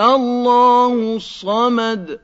اللَّهُ الصَّمَدُ.